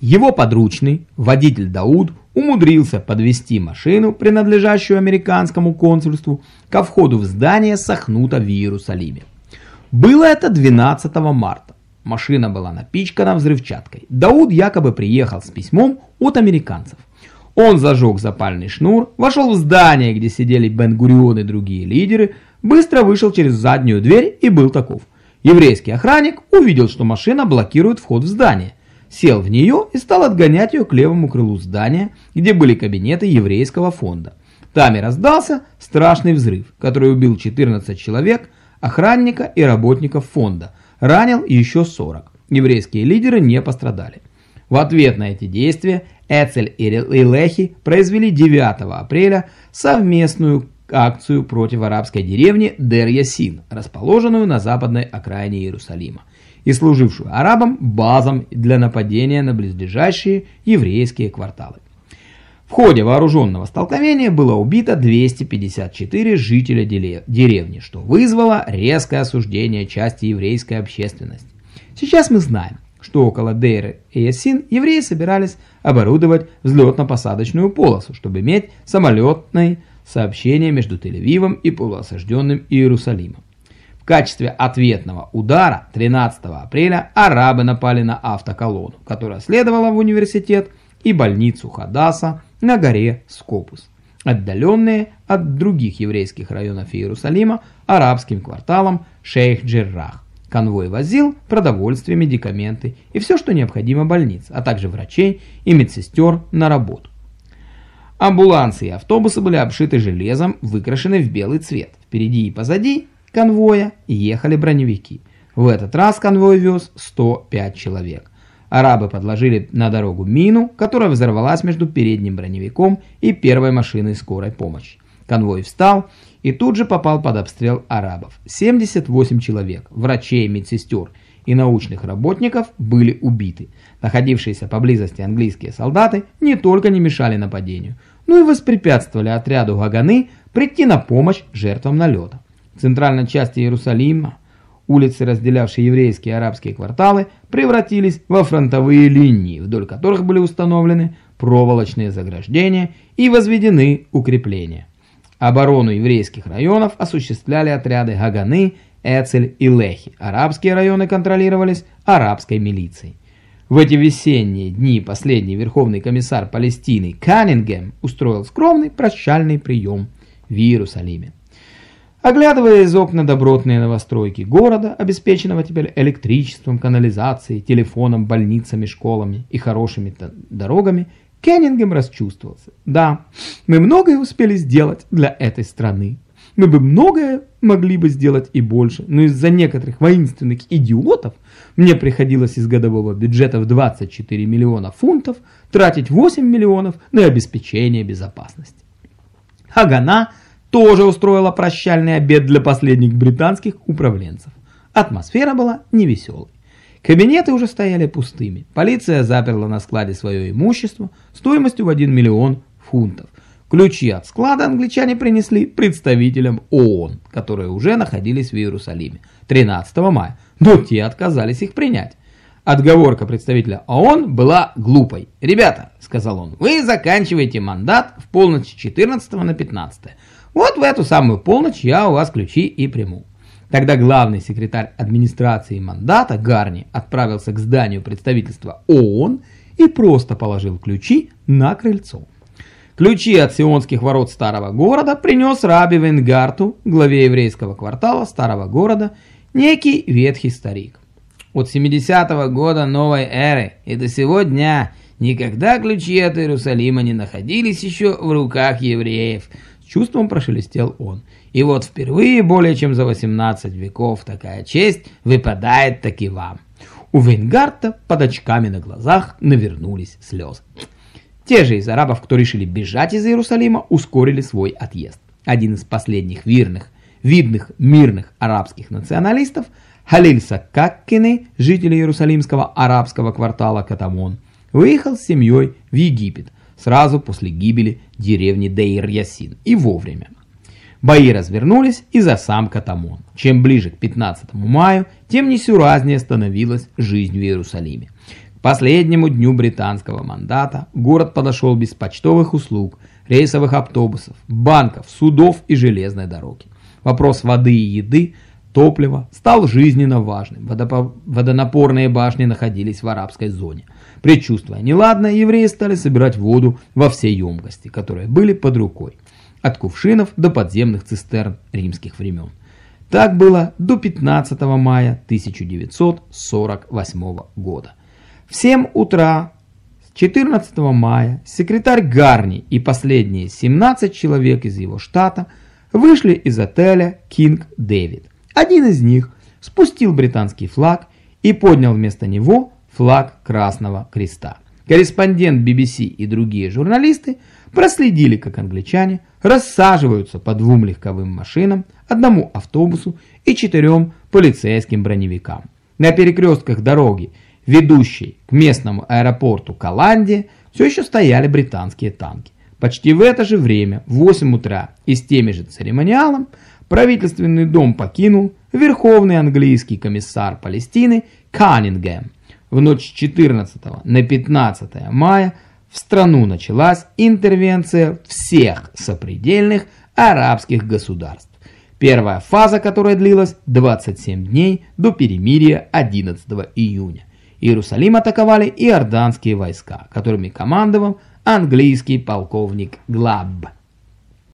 Его подручный, водитель Дауд, умудрился подвести машину, принадлежащую американскому консульству, ко входу в здание Сахнута в Иерусалиме. Было это 12 марта. Машина была напичкана взрывчаткой. Дауд якобы приехал с письмом от американцев. Он зажег запальный шнур, вошел в здание, где сидели Бен-Гурион и другие лидеры, быстро вышел через заднюю дверь и был таков. Еврейский охранник увидел, что машина блокирует вход в здание, сел в нее и стал отгонять ее к левому крылу здания, где были кабинеты еврейского фонда. Там и раздался страшный взрыв, который убил 14 человек, охранника и работников фонда, ранил еще 40. Еврейские лидеры не пострадали. В ответ на эти действия Эцель и Лехи произвели 9 апреля совместную акцию против арабской деревни Дер-Ясин, расположенную на западной окраине Иерусалима и служившую арабам базом для нападения на близлежащие еврейские кварталы. В ходе вооруженного столкновения было убито 254 жителя деревни, что вызвало резкое осуждение части еврейской общественности. Сейчас мы знаем, что около Дейры и Ясин евреи собирались оборудовать взлетно-посадочную полосу, чтобы иметь самолетное сообщение между Тель-Авивом и полуосажденным Иерусалимом. Качестве ответного удара 13 апреля арабы напали на автоколонну, которая следовала в университет и больницу Хадаса на горе Скопус, отдаленные от других еврейских районов Иерусалима арабским кварталом Шейх-Джеррах. Конвой возил продовольствие, медикаменты и все, что необходимо больнице, а также врачей и медсестер на работу. Амбулансы и автобусы были обшиты железом, выкрашены в белый цвет. Впереди и позади конвоя ехали броневики. В этот раз конвой вез 105 человек. Арабы подложили на дорогу мину, которая взорвалась между передним броневиком и первой машиной скорой помощи. Конвой встал и тут же попал под обстрел арабов. 78 человек, врачей, медсестер и научных работников были убиты. Находившиеся поблизости английские солдаты не только не мешали нападению, но и воспрепятствовали отряду Гаганы прийти на помощь жертвам налета. В центральной части Иерусалима Улицы, разделявшие еврейские и арабские кварталы, превратились во фронтовые линии, вдоль которых были установлены проволочные заграждения и возведены укрепления. Оборону еврейских районов осуществляли отряды Гаганы, Эцель и Лехи. Арабские районы контролировались арабской милицией. В эти весенние дни последний верховный комиссар Палестины Каннингем устроил скромный прощальный прием в Иерусалиме. Оглядывая из окна добротные новостройки города, обеспеченного теперь электричеством, канализацией, телефоном, больницами, школами и хорошими дорогами, Кеннингем расчувствовался. Да, мы многое успели сделать для этой страны. Мы бы многое могли бы сделать и больше, но из-за некоторых воинственных идиотов мне приходилось из годового бюджета в 24 миллиона фунтов тратить 8 миллионов на обеспечение безопасности. Хагана – тоже устроила прощальный обед для последних британских управленцев. Атмосфера была невеселой. Кабинеты уже стояли пустыми. Полиция заперла на складе свое имущество стоимостью в 1 миллион фунтов. Ключи от склада англичане принесли представителям ООН, которые уже находились в Иерусалиме 13 мая, но те отказались их принять. Отговорка представителя ООН была глупой. «Ребята», — сказал он, — «вы заканчиваете мандат в полночь 14 на 15 вот в эту самую полночь я у вас ключи и приму. Тогда главный секретарь администрации мандата Гарни отправился к зданию представительства ООН и просто положил ключи на крыльцо. Ключи от сионских ворот старого города принес Раби Венгарту, главе еврейского квартала старого города, некий ветхий старик. От 70-го года новой эры и до сегодня никогда ключи от Иерусалима не находились еще в руках евреев – чувством прошелестел он. И вот впервые более чем за 18 веков такая честь выпадает таки вам. У Вейнгарта под очками на глазах навернулись слезы. Те же из арабов, кто решили бежать из Иерусалима, ускорили свой отъезд. Один из последних верных, видных мирных арабских националистов, Халиль Саккаккины, житель Иерусалимского арабского квартала Катамон, выехал с семьей в Египет – сразу после гибели деревни Дейр-Ясин и вовремя. Бои развернулись и за сам Катамон. Чем ближе к 15 маю, тем несуразнее становилась жизнь в Иерусалиме. К последнему дню британского мандата город подошел без почтовых услуг, рейсовых автобусов, банков, судов и железной дороги. Вопрос воды и еды, топлива стал жизненно важным. Водонапорные башни находились в арабской зоне. Предчувствуя неладное, евреи стали собирать воду во все емкости, которые были под рукой, от кувшинов до подземных цистерн римских времен. Так было до 15 мая 1948 года. В 7 утра 14 мая секретарь Гарни и последние 17 человек из его штата вышли из отеля King David. Один из них спустил британский флаг и поднял вместо него флаг Красного Креста. Корреспондент BBC и другие журналисты проследили, как англичане рассаживаются по двум легковым машинам, одному автобусу и четырем полицейским броневикам. На перекрестках дороги, ведущей к местному аэропорту Каланди, все еще стояли британские танки. Почти в это же время, в 8 утра и с теми же церемониалом, правительственный дом покинул верховный английский комиссар Палестины Каннингем. В ночь с 14 на 15 мая в страну началась интервенция всех сопредельных арабских государств. Первая фаза которая длилась 27 дней до перемирия 11 июня. Иерусалим атаковали иорданские войска, которыми командовал английский полковник Глабб.